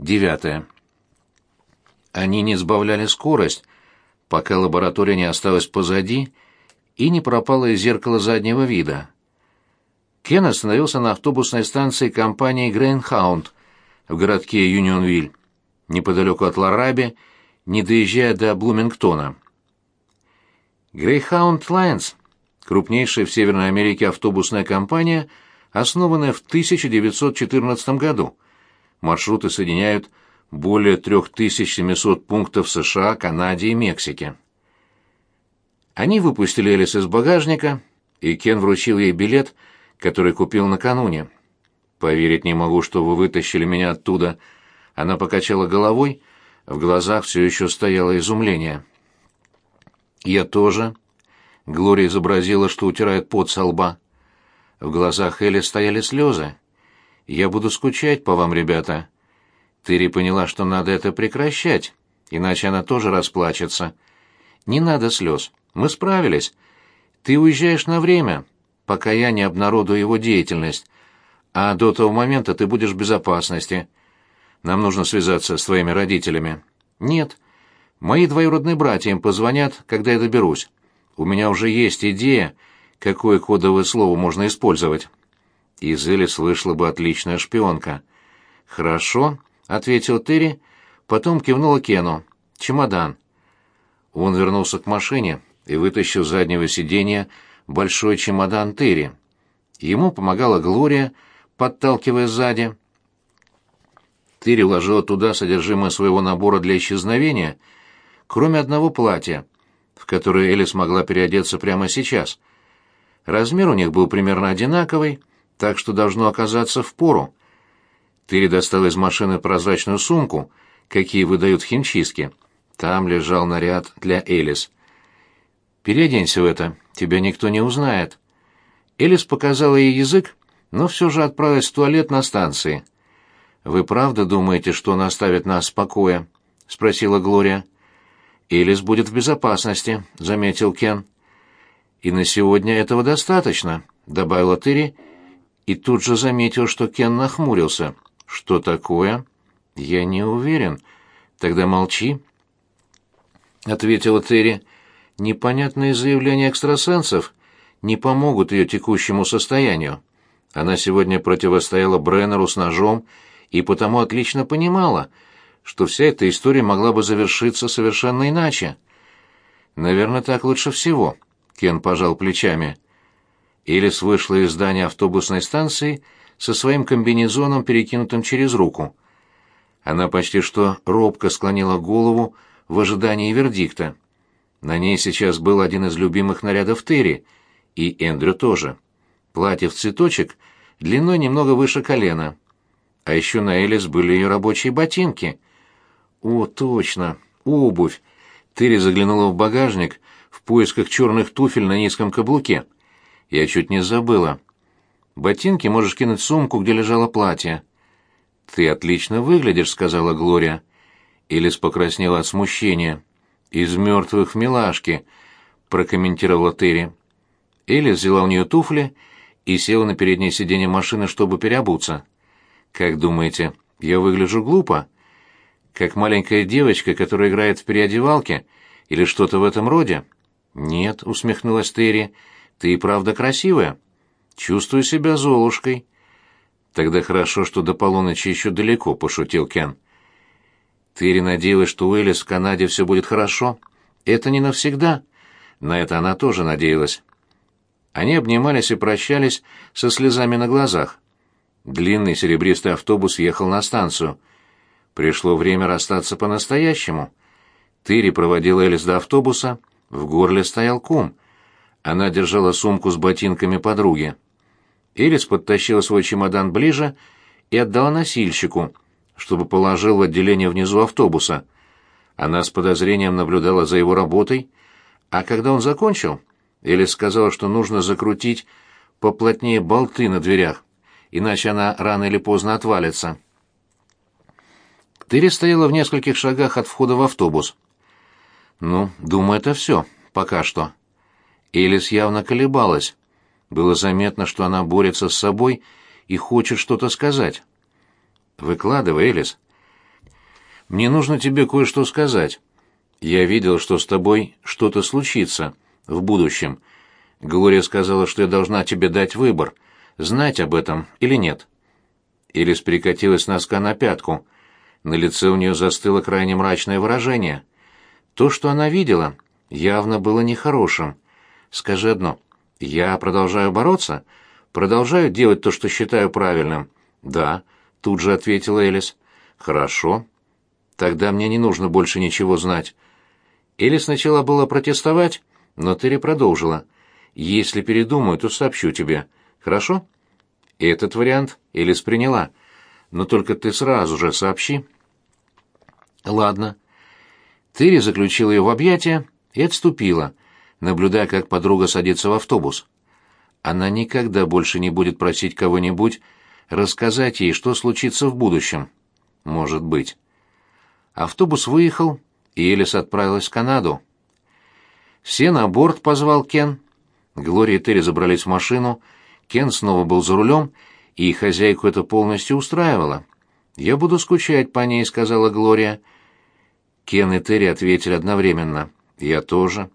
Девятое. Они не сбавляли скорость, пока лаборатория не осталась позади и не пропала из зеркала заднего вида. Кен остановился на автобусной станции компании Грейнхаунд в городке Юнионвиль, неподалеку от Лараби, не доезжая до Блумингтона. Greyhound Lines – крупнейшая в Северной Америке автобусная компания, основанная в 1914 году. Маршруты соединяют более 3700 пунктов США, Канаде и Мексике. Они выпустили Элис из багажника, и Кен вручил ей билет, который купил накануне. «Поверить не могу, что вы вытащили меня оттуда». Она покачала головой, в глазах все еще стояло изумление. «Я тоже». Глория изобразила, что утирает пот со лба. В глазах Элли стояли слезы. «Я буду скучать по вам, ребята». Терри поняла, что надо это прекращать, иначе она тоже расплачется. «Не надо слез. Мы справились. Ты уезжаешь на время, пока я не обнародую его деятельность, а до того момента ты будешь в безопасности. Нам нужно связаться с твоими родителями». «Нет. Мои двоюродные братья им позвонят, когда я доберусь. У меня уже есть идея, какое кодовое слово можно использовать». Из Элис вышла бы отличная шпионка. «Хорошо», — ответил Терри, потом кивнула Кену. «Чемодан». Он вернулся к машине и вытащил с заднего сиденья большой чемодан Терри. Ему помогала Глория, подталкивая сзади. Терри уложила туда содержимое своего набора для исчезновения — кроме одного платья, в которое Элис могла переодеться прямо сейчас. Размер у них был примерно одинаковый, так что должно оказаться в пору. Тыри достал из машины прозрачную сумку, какие выдают в химчистке. Там лежал наряд для Элис. «Переоденься в это, тебя никто не узнает». Элис показала ей язык, но все же отправилась в туалет на станции. «Вы правда думаете, что он оставит нас в покое?» — спросила Глория. Элис будет в безопасности», — заметил Кен. «И на сегодня этого достаточно», — добавила Терри, и тут же заметил, что Кен нахмурился. «Что такое?» «Я не уверен. Тогда молчи», — ответила Терри. «Непонятные заявления экстрасенсов не помогут ее текущему состоянию. Она сегодня противостояла Бреннеру с ножом и потому отлично понимала, что вся эта история могла бы завершиться совершенно иначе. Наверное, так лучше всего, Кен пожал плечами. Элис вышла из здания автобусной станции со своим комбинезоном, перекинутым через руку. Она почти что робко склонила голову в ожидании вердикта. На ней сейчас был один из любимых нарядов Терри, и Эндрю тоже. Платье в цветочек длиной немного выше колена. А еще на Элис были ее рабочие ботинки — о, точно, обувь. Терри заглянула в багажник в поисках черных туфель на низком каблуке. Я чуть не забыла. Ботинки можешь кинуть в сумку, где лежало платье. Ты отлично выглядишь, сказала Глория. Элис покраснела от смущения. Из мертвых в милашки, прокомментировала Терри. Элис взяла у нее туфли и села на переднее сиденье машины, чтобы переобуться. Как думаете, я выгляжу глупо? Как маленькая девочка, которая играет в переодевалке или что-то в этом роде? Нет, усмехнулась Терри. Ты и правда красивая. Чувствую себя золушкой. Тогда хорошо, что до полуночи еще далеко, пошутил Кен. Терри надеялась, что у Элис в Канаде все будет хорошо. Это не навсегда. На это она тоже надеялась. Они обнимались и прощались со слезами на глазах. Длинный серебристый автобус ехал на станцию. Пришло время расстаться по-настоящему. Тыри проводила Элис до автобуса, в горле стоял кум. Она держала сумку с ботинками подруги. Элис подтащила свой чемодан ближе и отдала носильщику, чтобы положил в отделение внизу автобуса. Она с подозрением наблюдала за его работой, а когда он закончил, Элис сказала, что нужно закрутить поплотнее болты на дверях, иначе она рано или поздно отвалится. Терри стояла в нескольких шагах от входа в автобус. «Ну, думаю, это все. Пока что». Элис явно колебалась. Было заметно, что она борется с собой и хочет что-то сказать. «Выкладывай, Элис». Мне нужно тебе кое-что сказать. Я видел, что с тобой что-то случится в будущем. Глория сказала, что я должна тебе дать выбор, знать об этом или нет. Элис перекатилась носка на пятку. На лице у нее застыло крайне мрачное выражение. То, что она видела, явно было нехорошим. Скажи одно. Я продолжаю бороться? Продолжаю делать то, что считаю правильным? Да, тут же ответила Элис. Хорошо. Тогда мне не нужно больше ничего знать. Или сначала было протестовать, но Терри продолжила. Если передумаю, то сообщу тебе. Хорошо? Этот вариант Элис приняла. Но только ты сразу же сообщи. Ладно. Терри заключила ее в объятия и отступила, наблюдая, как подруга садится в автобус. Она никогда больше не будет просить кого-нибудь рассказать ей, что случится в будущем. Может быть. Автобус выехал, и Элис отправилась в Канаду. «Все на борт», — позвал Кен. Глория и Терри забрались в машину. Кен снова был за рулем, и хозяйку это полностью устраивало. «Я буду скучать по ней», — сказала Глория. Кен и Терри ответили одновременно. «Я тоже».